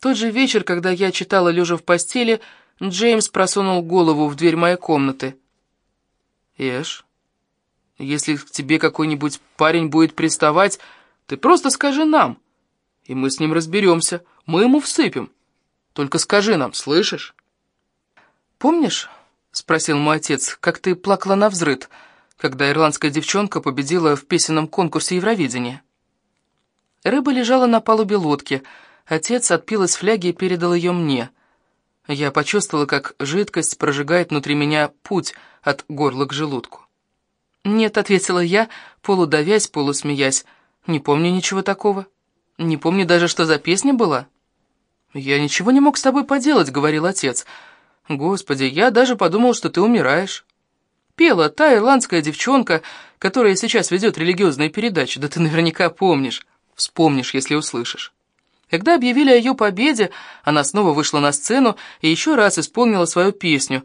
Тот же вечер, когда я читала лежа в постели, Джеймс просунул голову в дверь моей комнаты. «Эш, если к тебе какой-нибудь парень будет приставать, ты просто скажи нам, и мы с ним разберемся, мы ему всыпем. Только скажи нам, слышишь?» «Помнишь, — спросил мой отец, — как ты плакала на взрыд, когда ирландская девчонка победила в песенном конкурсе Евровидения?» Рыба лежала на палубе лодки. Отец отпил из фляги и передал ее мне. Я почувствовала, как жидкость прожигает внутри меня путь от горла к желудку. «Нет», — ответила я, полудавясь, полусмеясь. «Не помню ничего такого. Не помню даже, что за песня была». «Я ничего не мог с тобой поделать», — говорил отец. «Господи, я даже подумал, что ты умираешь». Пела та ирландская девчонка, которая сейчас ведет религиозные передачи, да ты наверняка помнишь. Вспомнишь, если услышишь. Когда объявили о ее победе, она снова вышла на сцену и еще раз исполнила свою песню.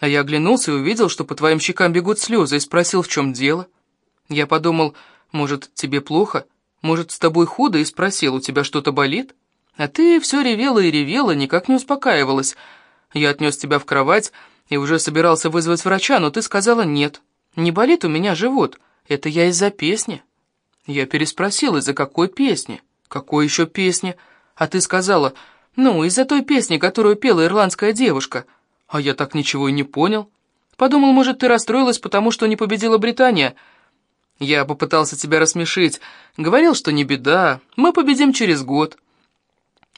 А я оглянулся и увидел, что по твоим щекам бегут слезы, и спросил, в чем дело. Я подумал, может, тебе плохо? Может, с тобой худо? И спросил, у тебя что-то болит? А ты все ревела и ревела, никак не успокаивалась. Я отнес тебя в кровать и уже собирался вызвать врача, но ты сказала нет. Не болит у меня живот, это я из-за песни. Я переспросил, из-за какой песни? Какой еще песни? А ты сказала, ну, из-за той песни, которую пела ирландская девушка. А я так ничего и не понял. Подумал, может, ты расстроилась, потому что не победила Британия. Я попытался тебя рассмешить. Говорил, что не беда, мы победим через год.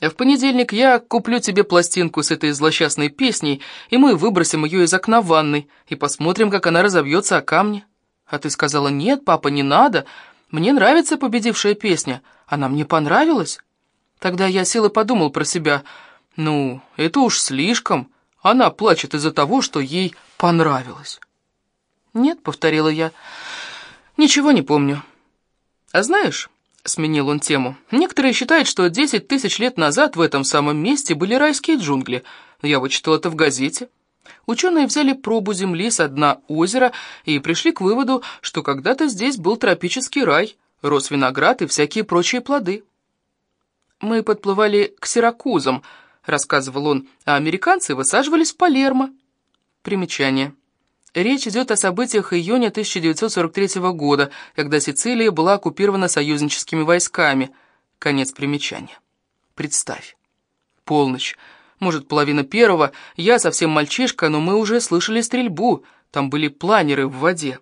В понедельник я куплю тебе пластинку с этой злосчастной песней, и мы выбросим ее из окна ванной и посмотрим, как она разобьется о камни. А ты сказала, нет, папа, не надо, мне нравится победившая песня, она мне понравилась. Тогда я сел и подумал про себя, ну, это уж слишком, она плачет из-за того, что ей понравилось. «Нет», — повторила я, — «ничего не помню». «А знаешь...» — сменил он тему. «Некоторые считают, что десять тысяч лет назад в этом самом месте были райские джунгли. Я вычитал это в газете. Ученые взяли пробу земли с дна озера и пришли к выводу, что когда-то здесь был тропический рай, рос виноград и всякие прочие плоды. «Мы подплывали к Сиракузам», — рассказывал он, «а американцы высаживались в Палермо». Примечание. Речь идет о событиях июня 1943 года, когда Сицилия была оккупирована союзническими войсками. Конец примечания. Представь. Полночь. Может, половина первого, я совсем мальчишка, но мы уже слышали стрельбу, там были планеры в воде.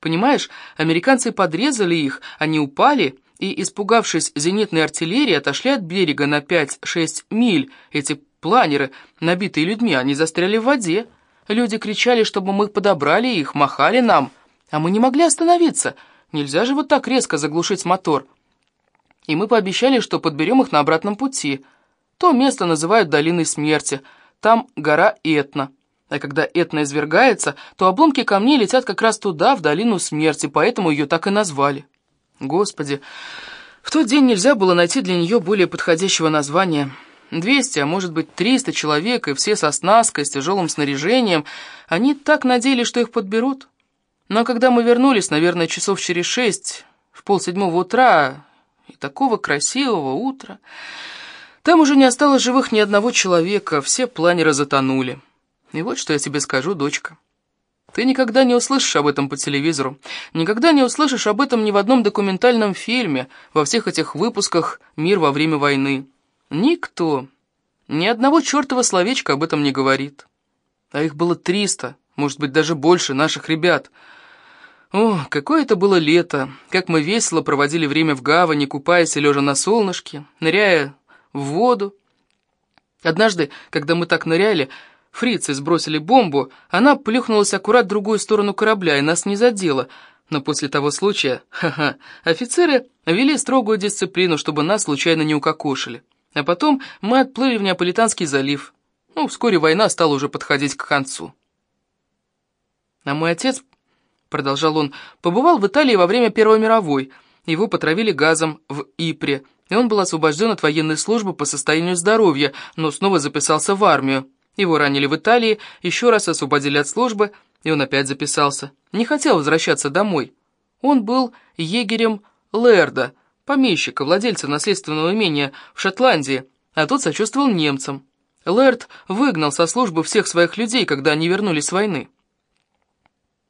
Понимаешь, американцы подрезали их, они упали и, испугавшись зенитной артиллерии, отошли от берега на 5-6 миль. Эти планеры, набитые людьми, они застряли в воде. Люди кричали, чтобы мы подобрали их, махали нам, а мы не могли остановиться. Нельзя же вот так резко заглушить мотор. И мы пообещали, что подберем их на обратном пути — то место называют долиной смерти, там гора Этна. А когда Этна извергается, то обломки камней летят как раз туда, в долину смерти, поэтому ее так и назвали. Господи, в тот день нельзя было найти для нее более подходящего названия. Двести, а может быть триста человек, и все со снаской, с тяжелым снаряжением, они так надеялись, что их подберут. Но когда мы вернулись, наверное, часов через шесть, в полседьмого утра, и такого красивого утра... Там уже не осталось живых ни одного человека, все планеры затонули. И вот что я тебе скажу, дочка. Ты никогда не услышишь об этом по телевизору, никогда не услышишь об этом ни в одном документальном фильме, во всех этих выпусках «Мир во время войны». Никто, ни одного чертова словечка об этом не говорит. А их было триста, может быть, даже больше наших ребят. О, какое это было лето, как мы весело проводили время в гавани, купаясь и лежа на солнышке, ныряя в воду. Однажды, когда мы так ныряли, фрицы сбросили бомбу, она плюхнулась аккурат в другую сторону корабля и нас не задела. Но после того случая, ха-ха, офицеры вели строгую дисциплину, чтобы нас случайно не укокошили. А потом мы отплыли в Неаполитанский залив. Ну, вскоре война стала уже подходить к концу. А мой отец, продолжал он, побывал в Италии во время Первой мировой. Его потравили газом в Ипре – и он был освобожден от военной службы по состоянию здоровья, но снова записался в армию. Его ранили в Италии, еще раз освободили от службы, и он опять записался. Не хотел возвращаться домой. Он был егерем Лерда, помещика, владельца наследственного имения в Шотландии, а тот сочувствовал немцам. Лэрд выгнал со службы всех своих людей, когда они вернулись с войны.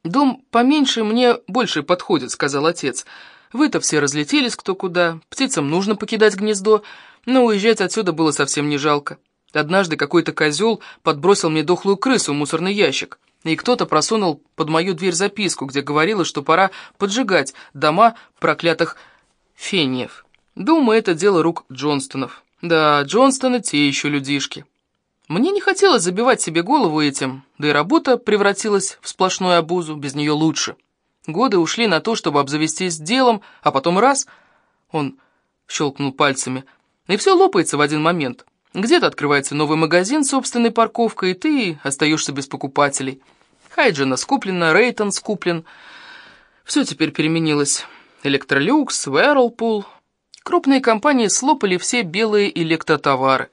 «Дом поменьше мне больше подходит», — сказал отец. «Вы-то все разлетелись кто куда, птицам нужно покидать гнездо, но уезжать отсюда было совсем не жалко. Однажды какой-то козел подбросил мне дохлую крысу в мусорный ящик, и кто-то просунул под мою дверь записку, где говорилось, что пора поджигать дома проклятых фениев. Думаю, это дело рук Джонстонов. Да, Джонстоны те еще людишки». Мне не хотелось забивать себе голову этим, да и работа превратилась в сплошную обузу, без нее лучше. Годы ушли на то, чтобы обзавестись делом, а потом раз, он щелкнул пальцами, и все лопается в один момент. Где-то открывается новый магазин с собственной парковкой, и ты остаешься без покупателей. Хайджина скуплена, Рейтон скуплен. Все теперь переменилось. Электролюкс, Whirlpool. Крупные компании слопали все белые электротовары.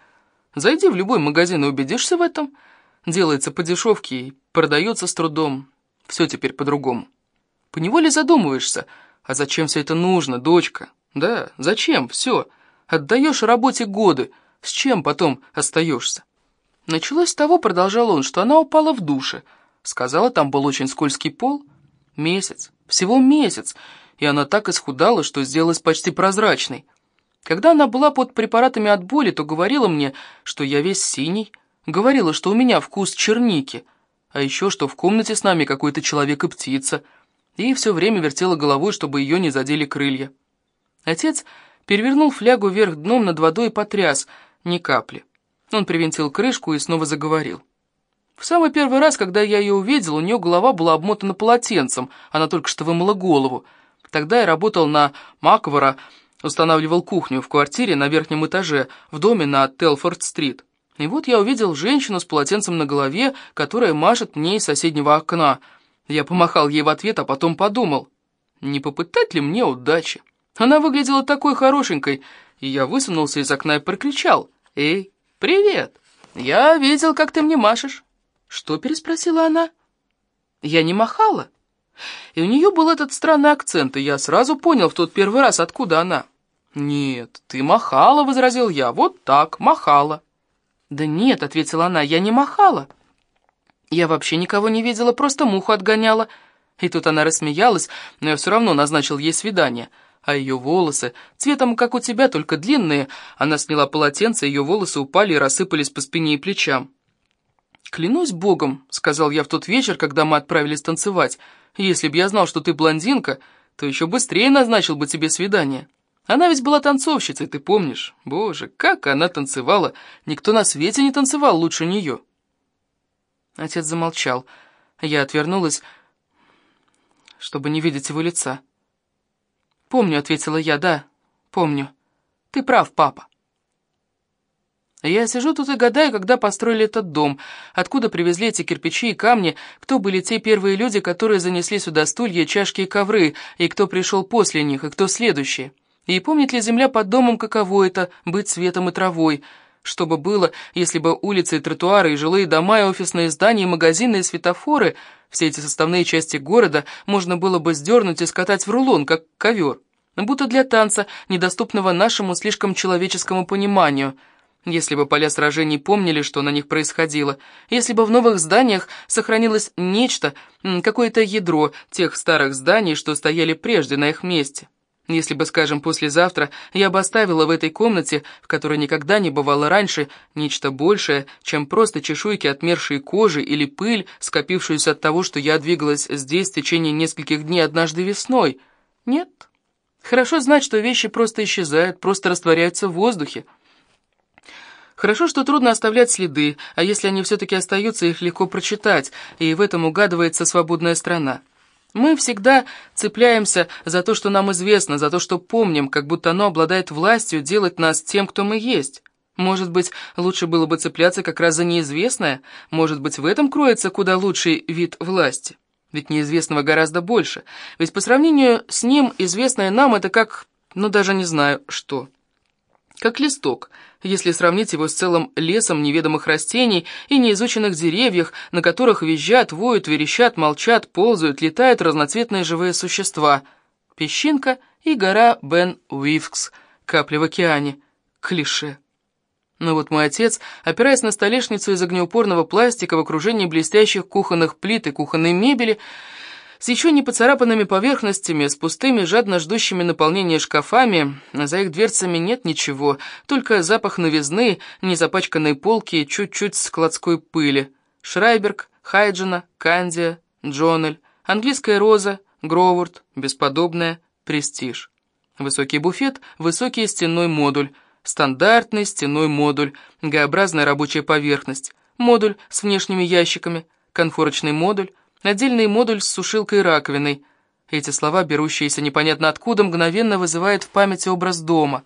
Зайди в любой магазин и убедишься в этом. Делается по дешевке и продается с трудом. Все теперь по-другому. Поневоле задумываешься, а зачем все это нужно, дочка? Да, зачем? Все. Отдаешь работе годы. С чем потом остаешься? Началось с того, продолжал он, что она упала в душе. Сказала, там был очень скользкий пол. Месяц. Всего месяц. И она так исхудала, что сделалась почти прозрачной. Когда она была под препаратами от боли, то говорила мне, что я весь синий, говорила, что у меня вкус черники, а еще, что в комнате с нами какой-то человек и птица, и все время вертела головой, чтобы ее не задели крылья. Отец перевернул флягу вверх дном над водой и потряс, ни капли. Он привинтил крышку и снова заговорил. В самый первый раз, когда я ее увидел, у нее голова была обмотана полотенцем, она только что вымыла голову. Тогда я работал на Маквара, Устанавливал кухню в квартире на верхнем этаже, в доме на Телфорд-стрит. И вот я увидел женщину с полотенцем на голове, которая машет мне из соседнего окна. Я помахал ей в ответ, а потом подумал, не попытать ли мне удачи? Она выглядела такой хорошенькой, и я высунулся из окна и прокричал. «Эй, привет! Я видел, как ты мне машешь». «Что?» — переспросила она. «Я не махала». И у нее был этот странный акцент, и я сразу понял в тот первый раз, откуда она. «Нет, ты махала», — возразил я, — «вот так, махала». «Да нет», — ответила она, — «я не махала». Я вообще никого не видела, просто муху отгоняла. И тут она рассмеялась, но я все равно назначил ей свидание. А ее волосы, цветом, как у тебя, только длинные. Она сняла полотенце, ее волосы упали и рассыпались по спине и плечам. «Клянусь богом», — сказал я в тот вечер, когда мы отправились танцевать, — «если б я знал, что ты блондинка, то еще быстрее назначил бы тебе свидание». Она ведь была танцовщицей, ты помнишь? Боже, как она танцевала! Никто на свете не танцевал лучше нее. Отец замолчал. Я отвернулась, чтобы не видеть его лица. «Помню», — ответила я, — «да, помню. Ты прав, папа». Я сижу тут и гадаю, когда построили этот дом, откуда привезли эти кирпичи и камни, кто были те первые люди, которые занесли сюда стулья, чашки и ковры, и кто пришел после них, и кто следующий. И помнит ли земля под домом, каково это — быть светом и травой? Что бы было, если бы улицы и тротуары, и жилые дома, и офисные здания, и магазины, и светофоры, все эти составные части города, можно было бы сдернуть и скатать в рулон, как ковер, будто для танца, недоступного нашему слишком человеческому пониманию — если бы поля сражений помнили, что на них происходило, если бы в новых зданиях сохранилось нечто, какое-то ядро тех старых зданий, что стояли прежде на их месте. Если бы, скажем, послезавтра я бы оставила в этой комнате, в которой никогда не бывало раньше, нечто большее, чем просто чешуйки отмершей кожи или пыль, скопившуюся от того, что я двигалась здесь в течение нескольких дней однажды весной. Нет. Хорошо знать, что вещи просто исчезают, просто растворяются в воздухе. Хорошо, что трудно оставлять следы, а если они все-таки остаются, их легко прочитать, и в этом угадывается свободная страна. Мы всегда цепляемся за то, что нам известно, за то, что помним, как будто оно обладает властью делать нас тем, кто мы есть. Может быть, лучше было бы цепляться как раз за неизвестное? Может быть, в этом кроется куда лучший вид власти? Ведь неизвестного гораздо больше. Ведь по сравнению с ним известное нам это как, ну даже не знаю, что. Как листок — если сравнить его с целым лесом неведомых растений и неизученных деревьях, на которых визжат, воют, верещат, молчат, ползают, летают разноцветные живые существа. Песчинка и гора Бен Уивкс, капля в океане. Клише. Но вот мой отец, опираясь на столешницу из огнеупорного пластика в окружении блестящих кухонных плит и кухонной мебели, с еще не поцарапанными поверхностями, с пустыми, жадно ждущими наполнения шкафами, за их дверцами нет ничего, только запах новизны, незапачканной полки чуть-чуть складской пыли. Шрайберг, Хайджина, Кандия, Джонель, английская роза, Гровурд, бесподобная, престиж. Высокий буфет, высокий стенной модуль, стандартный стенной модуль, Г-образная рабочая поверхность, модуль с внешними ящиками, конфорочный модуль, отдельный модуль с сушилкой и раковиной. Эти слова, берущиеся непонятно откуда, мгновенно вызывают в памяти образ дома.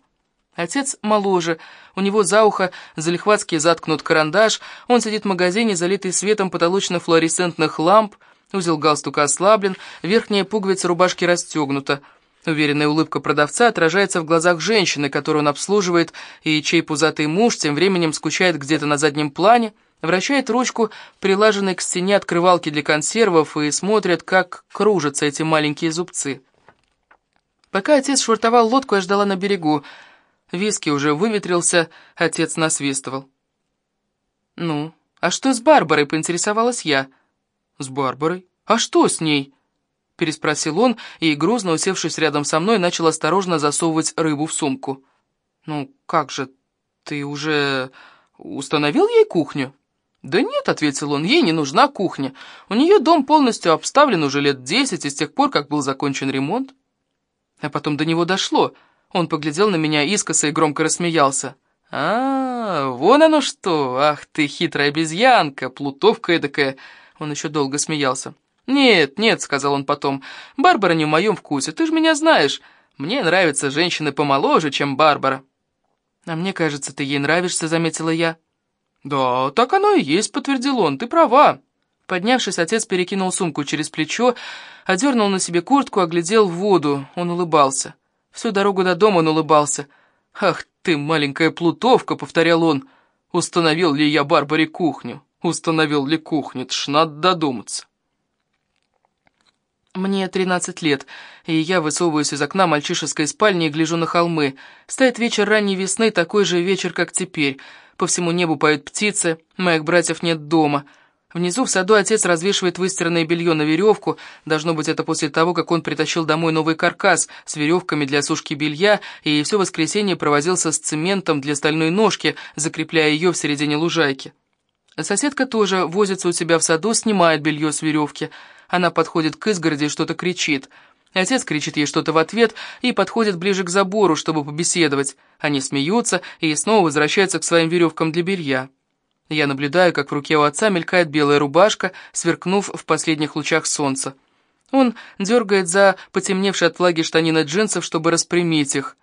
Отец моложе, у него за ухо залихватски заткнут карандаш, он сидит в магазине, залитый светом потолочно-флуоресцентных ламп, узел галстука ослаблен, верхняя пуговица рубашки расстегнута. Уверенная улыбка продавца отражается в глазах женщины, которую он обслуживает, и чей пузатый муж тем временем скучает где-то на заднем плане, вращает ручку, прилаженной к стене открывалки для консервов, и смотрит, как кружатся эти маленькие зубцы. Пока отец швартовал лодку, я ждала на берегу. Виски уже выветрился, отец насвистывал. «Ну, а что с Барбарой?» — поинтересовалась я. «С Барбарой? А что с ней?» переспросил он и, грузно усевшись рядом со мной, начал осторожно засовывать рыбу в сумку. «Ну, как же, ты уже установил ей кухню?» «Да нет», — ответил он, — «ей не нужна кухня. У нее дом полностью обставлен уже лет десять, и с тех пор, как был закончен ремонт». А потом до него дошло. Он поглядел на меня искоса и громко рассмеялся. «А, вон оно что! Ах ты, хитрая обезьянка, плутовка эдакая!» Он еще долго смеялся. «Нет, нет», — сказал он потом, — «Барбара не в моем вкусе, ты же меня знаешь. Мне нравятся женщины помоложе, чем Барбара». «А мне кажется, ты ей нравишься», — заметила я. «Да, так оно и есть», — подтвердил он, — «ты права». Поднявшись, отец перекинул сумку через плечо, одернул на себе куртку, оглядел в воду. Он улыбался. Всю дорогу до дома он улыбался. «Ах ты, маленькая плутовка», — повторял он. «Установил ли я Барбаре кухню? Установил ли кухню? Ж надо додуматься». Мне 13 лет, и я высовываюсь из окна мальчишеской спальни и гляжу на холмы. Стоит вечер ранней весны, такой же вечер, как теперь. По всему небу поют птицы, моих братьев нет дома. Внизу в саду отец развешивает выстиранное белье на веревку. Должно быть, это после того, как он притащил домой новый каркас с веревками для сушки белья и все воскресенье провозился с цементом для стальной ножки, закрепляя ее в середине лужайки. Соседка тоже возится у себя в саду, снимает белье с веревки — она подходит к изгороди и что-то кричит. Отец кричит ей что-то в ответ и подходит ближе к забору, чтобы побеседовать. Они смеются и снова возвращаются к своим веревкам для белья. Я наблюдаю, как в руке у отца мелькает белая рубашка, сверкнув в последних лучах солнца. Он дергает за потемневшие от влаги штанины джинсов, чтобы распрямить их.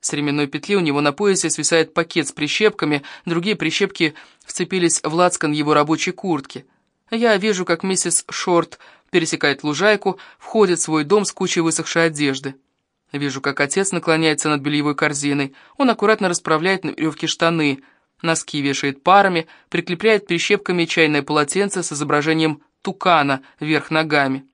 С ременной петли у него на поясе свисает пакет с прищепками, другие прищепки вцепились в лацкан его рабочей куртки. Я вижу, как миссис Шорт пересекает лужайку, входит в свой дом с кучей высохшей одежды. Вижу, как отец наклоняется над бельевой корзиной. Он аккуратно расправляет на веревке штаны, носки вешает парами, прикрепляет прищепками чайное полотенце с изображением тукана вверх ногами.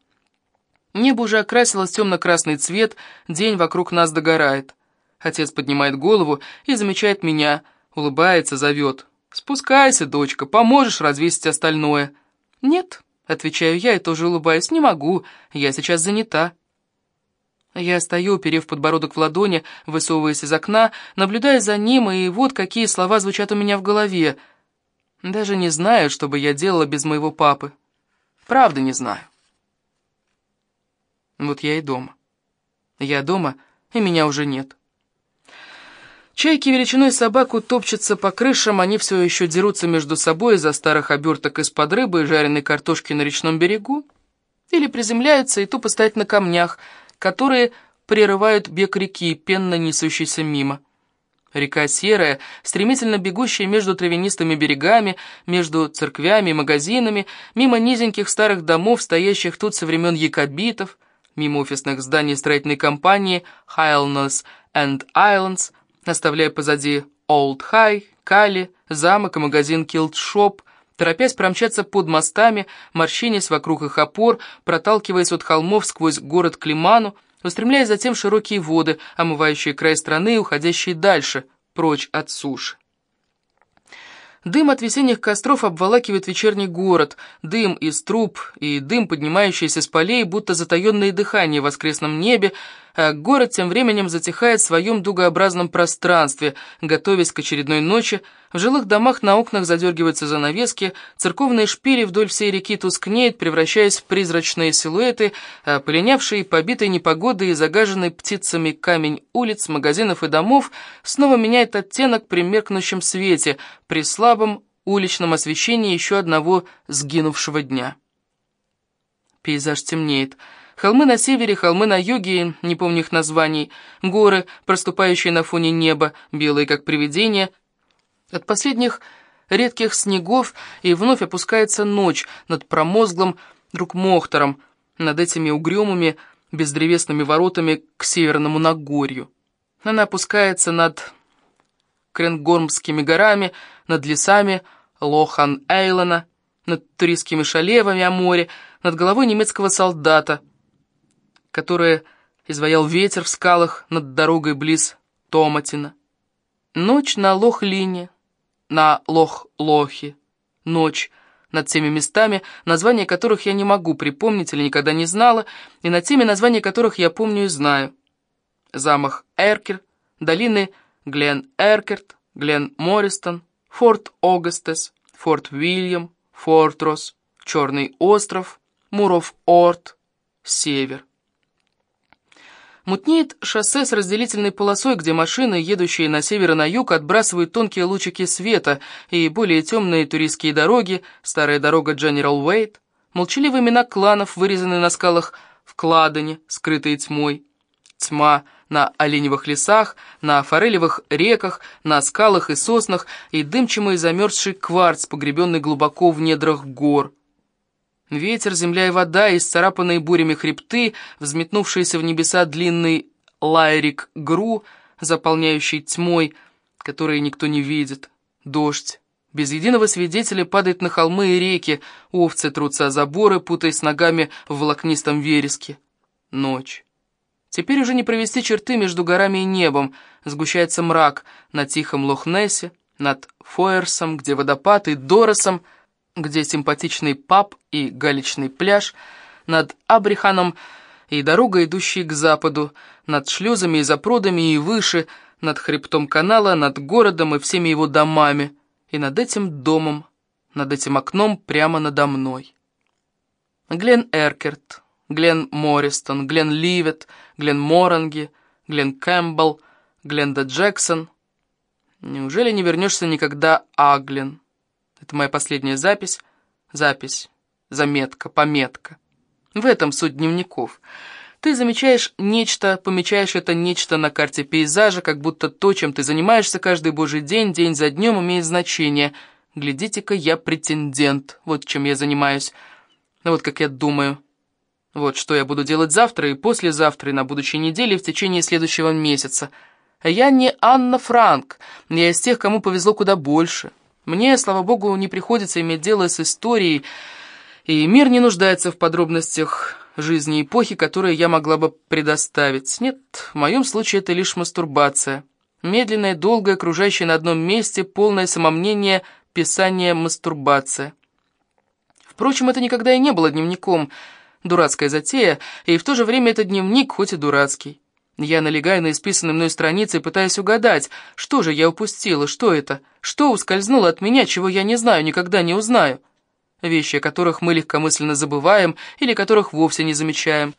Небо уже окрасилось темно-красный цвет, день вокруг нас догорает. Отец поднимает голову и замечает меня, улыбается, зовет. «Спускайся, дочка, поможешь развесить остальное». «Нет», Отвечаю я и тоже улыбаюсь. «Не могу, я сейчас занята». Я стою, уперев подбородок в ладони, высовываясь из окна, наблюдая за ним, и вот какие слова звучат у меня в голове. Даже не знаю, что бы я делала без моего папы. Правда не знаю. Вот я и дома. Я дома, и меня уже нет. Чайки величиной собаку топчутся по крышам, они все еще дерутся между собой из-за старых оберток из-под рыбы и жареной картошки на речном берегу. Или приземляются и тупо стоят на камнях, которые прерывают бег реки, пенно несущейся мимо. Река серая, стремительно бегущая между травянистыми берегами, между церквями и магазинами, мимо низеньких старых домов, стоящих тут со времен якобитов, мимо офисных зданий строительной компании Highlands and Islands, оставляя позади Олд Хай, Кали, замок и магазин Килт Шоп, торопясь промчаться под мостами, морщинясь вокруг их опор, проталкиваясь от холмов сквозь город к лиману, устремляя затем широкие воды, омывающие край страны и уходящие дальше, прочь от суши. Дым от весенних костров обволакивает вечерний город, дым из труб и дым, поднимающийся с полей, будто затаенное дыхание в воскресном небе, город тем временем затихает в своем дугообразном пространстве, готовясь к очередной ночи, в жилых домах на окнах задергиваются занавески, церковные шпили вдоль всей реки тускнеют, превращаясь в призрачные силуэты, а полинявший, побитый непогодой и загаженный птицами камень улиц, магазинов и домов снова меняет оттенок при меркнущем свете, при слабом уличном освещении еще одного сгинувшего дня. Пейзаж темнеет. Холмы на севере, холмы на юге, не помню их названий, горы, проступающие на фоне неба, белые как привидения. От последних редких снегов и вновь опускается ночь над промозглым друг Мохтором, над этими угрюмыми бездревесными воротами к северному Нагорью. Она опускается над Кренгормскими горами, над лесами Лохан-Эйлона, над туристскими шалевами о море, над головой немецкого солдата, которое изваял ветер в скалах над дорогой близ Томатина. Ночь на Лох-Лине, на Лох-Лохе, ночь над теми местами, названия которых я не могу припомнить или никогда не знала, и над теми, названия которых я помню и знаю. Замах Эркер, долины Глен Эркерт, Глен Мористон, Форт Огастес, Форт Уильям, Фортрос, Черный остров, Муров Орт, Север. Мутнеет шоссе с разделительной полосой, где машины, едущие на север и на юг, отбрасывают тонкие лучики света, и более темные туристские дороги, старая дорога General Уэйт, молчаливые имена кланов, вырезанные на скалах в Кладоне, скрытые тьмой. Тьма — на оленевых лесах, на форелевых реках, на скалах и соснах, и дымчимый замерзший кварц, погребенный глубоко в недрах гор. Ветер, земля и вода, исцарапанные бурями хребты, взметнувшиеся в небеса длинный лайрик Гру, заполняющий тьмой, который никто не видит, дождь. Без единого свидетеля падает на холмы и реки, овцы трутся о заборы, путаясь ногами в волокнистом вереске. Ночь. Теперь уже не провести черты между горами и небом, сгущается мрак на тихом Лохнессе, над Фойерсом, где водопад, и Доросом, где симпатичный паб и галечный пляж, над Абриханом и дорога, идущая к западу, над шлюзами и запрудами и выше, над хребтом канала, над городом и всеми его домами, и над этим домом, над этим окном прямо надо мной. Глен Эркерт, Глен Морристон, Глен Ливет, Глен Моранги, Глен Кэмпбелл, Гленда Джексон. Неужели не вернешься никогда, Аглен? Это моя последняя запись. Запись, заметка, пометка. В этом суть дневников. Ты замечаешь нечто, помечаешь это нечто на карте пейзажа, как будто то, чем ты занимаешься каждый божий день, день за днем, имеет значение. Глядите-ка, я претендент, вот чем я занимаюсь. Вот как я думаю. Вот что я буду делать завтра и послезавтра, и на будущей неделе, и в течение следующего месяца. Я не Анна Франк, я из тех, кому повезло куда больше. Мне, слава богу, не приходится иметь дело с историей, и мир не нуждается в подробностях жизни эпохи, которые я могла бы предоставить. Нет, в моем случае это лишь мастурбация. Медленная, долгая, окружающая на одном месте, полное самомнение, писание мастурбация. Впрочем, это никогда и не было дневником – Дурацкая затея, и в то же время это дневник, хоть и дурацкий. Я налегаю на исписанные мной страницы и пытаюсь угадать, что же я упустила, что это, что ускользнуло от меня, чего я не знаю, никогда не узнаю. Вещи, о которых мы легкомысленно забываем или которых вовсе не замечаем.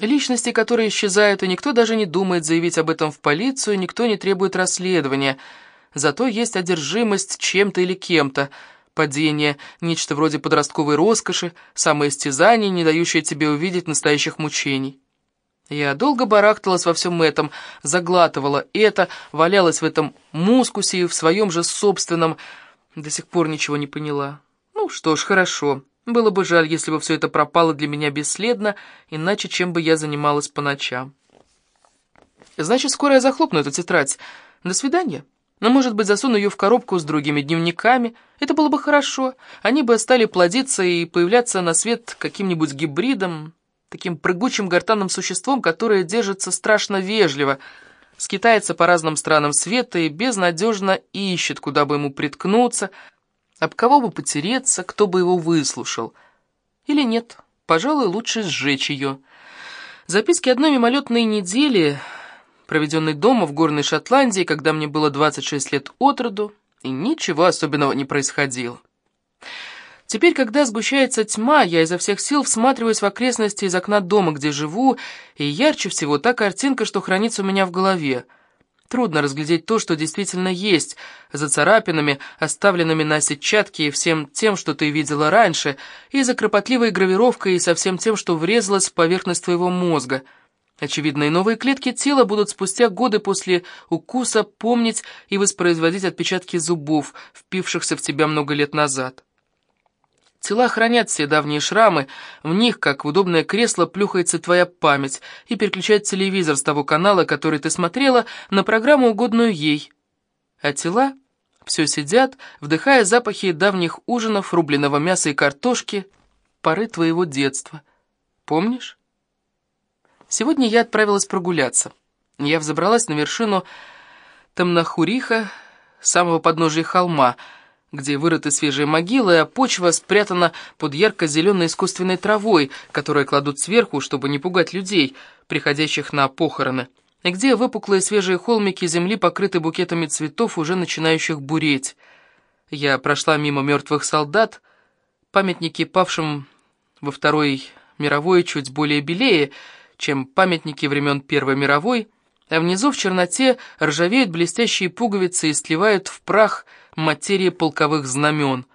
Личности, которые исчезают, и никто даже не думает заявить об этом в полицию, никто не требует расследования. Зато есть одержимость чем-то или кем-то – падение, нечто вроде подростковой роскоши, самоистязание, не дающее тебе увидеть настоящих мучений. Я долго барахталась во всем этом, заглатывала это, валялась в этом мускусе и в своем же собственном, до сих пор ничего не поняла. Ну что ж, хорошо. Было бы жаль, если бы все это пропало для меня бесследно, иначе чем бы я занималась по ночам. Значит, скоро я захлопну эту тетрадь. До свидания. Но, может быть, засуну ее в коробку с другими дневниками. Это было бы хорошо. Они бы стали плодиться и появляться на свет каким-нибудь гибридом, таким прыгучим гортанным существом, которое держится страшно вежливо, скитается по разным странам света и безнадежно ищет, куда бы ему приткнуться, Об кого бы потереться, кто бы его выслушал. Или нет, пожалуй, лучше сжечь ее. Записки одной мимолетной недели, проведенной дома в горной Шотландии, когда мне было 26 лет от роду, и ничего особенного не происходило. Теперь, когда сгущается тьма, я изо всех сил всматриваюсь в окрестности из окна дома, где живу, и ярче всего та картинка, что хранится у меня в голове. Трудно разглядеть то, что действительно есть, за царапинами, оставленными на сетчатке и всем тем, что ты видела раньше, и за кропотливой гравировкой и со всем тем, что врезалось в поверхность твоего мозга. Очевидно, и новые клетки тела будут спустя годы после укуса помнить и воспроизводить отпечатки зубов, впившихся в тебя много лет назад. Тела хранят все давние шрамы, в них, как в удобное кресло, плюхается твоя память и переключает телевизор с того канала, который ты смотрела, на программу, угодную ей. А тела все сидят, вдыхая запахи давних ужинов, рубленого мяса и картошки, поры твоего детства. Помнишь? Сегодня я отправилась прогуляться. Я взобралась на вершину Тамнахуриха, самого подножия холма — где вырыты свежие могилы, а почва спрятана под ярко-зеленой искусственной травой, которую кладут сверху, чтобы не пугать людей, приходящих на похороны, и где выпуклые свежие холмики земли покрыты букетами цветов, уже начинающих буреть. Я прошла мимо мертвых солдат, памятники павшим во Второй мировой чуть более белее, чем памятники времен Первой мировой, а внизу в черноте ржавеют блестящие пуговицы и сливают в прах материи полковых знамен.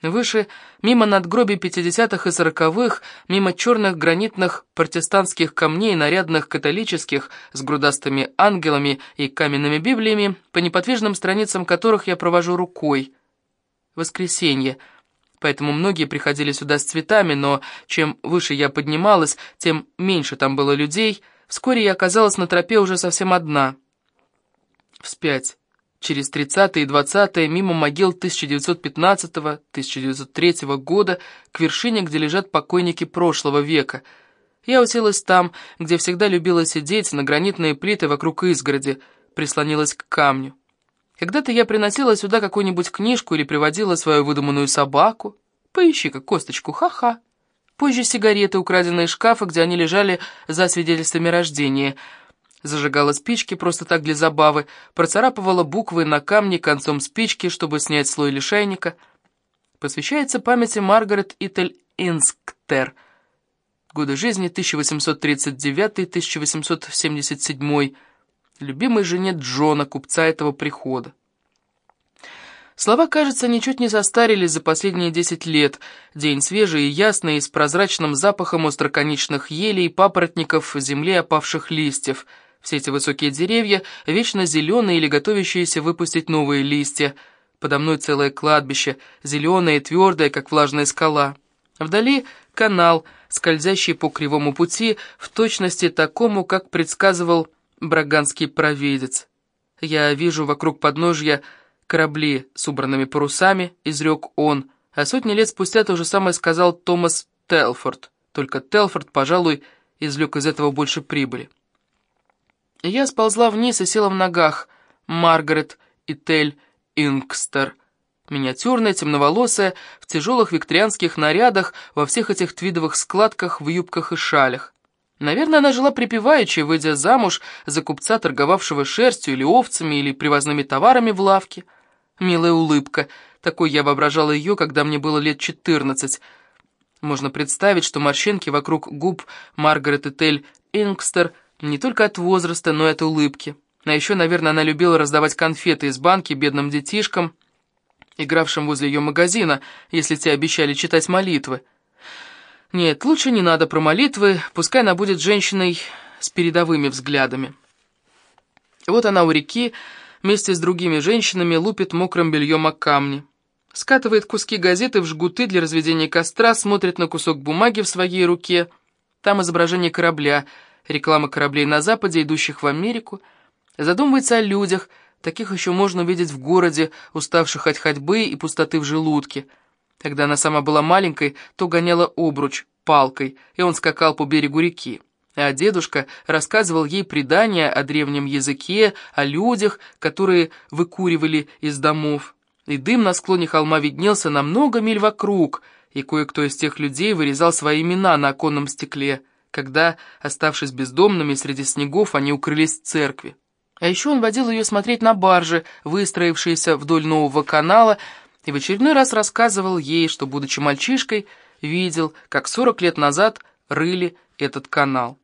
Выше, мимо надгробий 50-х и 40-х, мимо черных гранитных протестантских камней, нарядных католических, с грудастыми ангелами и каменными библиями, по неподвижным страницам которых я провожу рукой. Воскресенье. Поэтому многие приходили сюда с цветами, но чем выше я поднималась, тем меньше там было людей. Вскоре я оказалась на тропе уже совсем одна. Вспять. Через 30-е и 20-е, мимо могил 1915-1903 года, к вершине, где лежат покойники прошлого века. Я уселась там, где всегда любила сидеть, на гранитные плиты вокруг изгороди, прислонилась к камню. Когда-то я приносила сюда какую-нибудь книжку или приводила свою выдуманную собаку. Поищи-ка косточку, ха-ха. Позже сигареты, украденные из шкафа, где они лежали за свидетельствами рождения — Зажигала спички просто так для забавы, процарапывала буквы на камне концом спички, чтобы снять слой лишайника. Посвящается памяти Маргарет Итель Инсктер. Годы жизни 1839-1877. Любимой жене Джона, купца этого прихода. Слова, кажется, ничуть не состарились за последние десять лет. День свежий и ясный, с прозрачным запахом остроконечных елей, папоротников, земли опавших листьев — все эти высокие деревья, вечно зеленые или готовящиеся выпустить новые листья. Подо мной целое кладбище, зеленое и твердое, как влажная скала. Вдали канал, скользящий по кривому пути, в точности такому, как предсказывал браганский провидец. Я вижу вокруг подножья корабли с убранными парусами, изрек он, а сотни лет спустя то же самое сказал Томас Телфорд, только Телфорд, пожалуй, извлек из этого больше прибыли. Я сползла вниз и села в ногах. Маргарет и Тель Инкстер. Миниатюрная, темноволосая, в тяжелых викторианских нарядах, во всех этих твидовых складках, в юбках и шалях. Наверное, она жила припеваючи, выйдя замуж за купца, торговавшего шерстью или овцами, или привозными товарами в лавке. Милая улыбка. Такой я воображала ее, когда мне было лет четырнадцать. Можно представить, что морщинки вокруг губ Маргарет и Тель Инкстер – не только от возраста, но и от улыбки. А еще, наверное, она любила раздавать конфеты из банки бедным детишкам, игравшим возле ее магазина, если те обещали читать молитвы. Нет, лучше не надо про молитвы, пускай она будет женщиной с передовыми взглядами. Вот она у реки, вместе с другими женщинами лупит мокрым бельем о камни. Скатывает куски газеты в жгуты для разведения костра, смотрит на кусок бумаги в своей руке. Там изображение корабля — реклама кораблей на Западе, идущих в Америку, задумывается о людях, таких еще можно увидеть в городе, уставших от ходьбы и пустоты в желудке. Когда она сама была маленькой, то гоняла обруч палкой, и он скакал по берегу реки. А дедушка рассказывал ей предания о древнем языке, о людях, которые выкуривали из домов. и дым на склоне холма виднелся на много миль вокруг, и кое-кто из тех людей вырезал свои имена на оконном стекле, когда, оставшись бездомными среди снегов, они укрылись в церкви. А еще он водил ее смотреть на баржи, выстроившиеся вдоль нового канала, и в очередной раз рассказывал ей, что, будучи мальчишкой, видел, как сорок лет назад рыли этот канал.